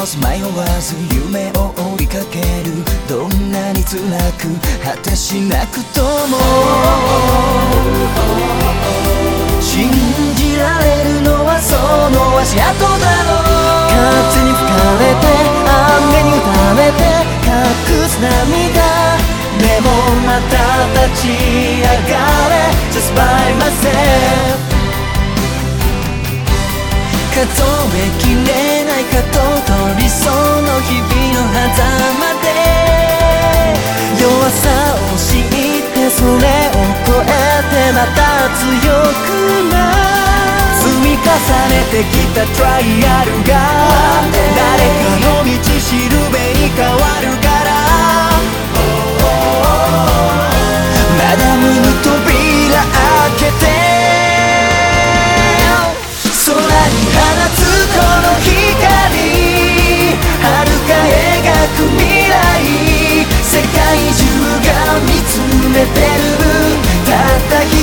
迷わず夢を追いかける。どんなに辛く果てしなくとも。信じられるのはその足跡だろう。風に吹かれて雨に打たれて隠す涙。でもまた立ち上がれ。Just by myself 数えきれないかとその日々の狭間で弱さを知ってそれを超えてまた強くな積み重ねてきたトライアルが誰かの道しるべに変わるか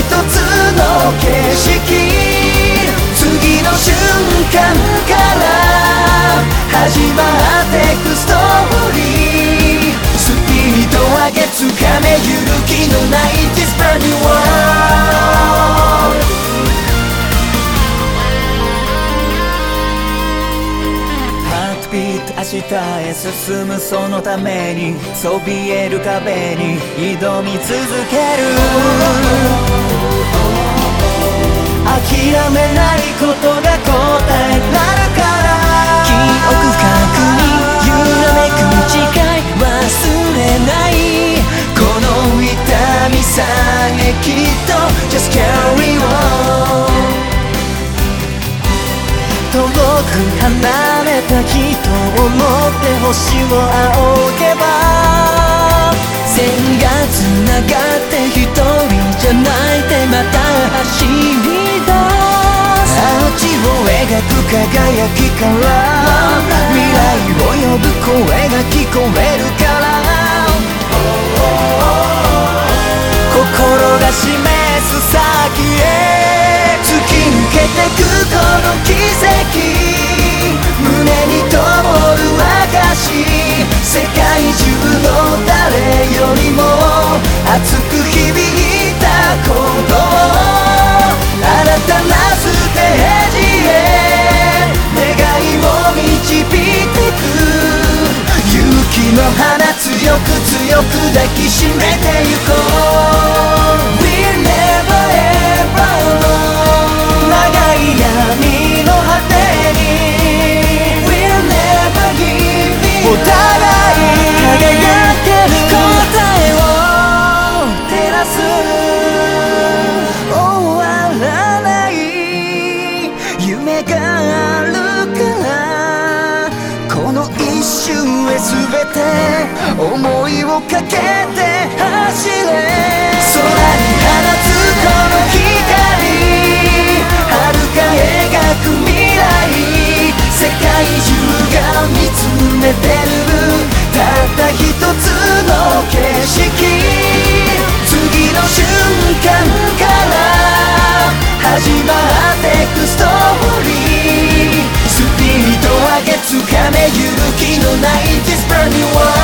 つの景色次の瞬間から始まってくストーリー。スピード上げつかめゆる気のない This brand new world ビート明日へ進むそのためにそびえる壁に挑み続ける。諦めないことが答えなるから。記憶深くに揺らめく誓い忘れない。この痛みさえきっと Just carry on く離れた人を思って星を仰げば線が繋がって一人じゃないでまた走り出す。街を描く輝きから未来を呼ぶ声が聞こえるから。心証世界中の誰よりも熱く響いたこと新たなステージへ願いを導いてく。勇気の花強く強く抱きしめてゆこう。夢があるからこの一瞬へ全て思いをかけて勇気のない This brand new world